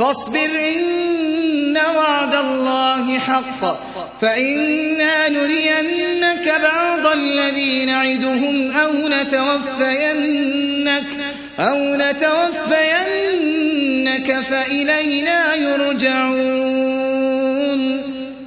فاصبر إن وعد الله حق. فإنا نرينك بعض الذي نعدهم أو نتوفينك, أو نتوفينك فإلينا يرجعون.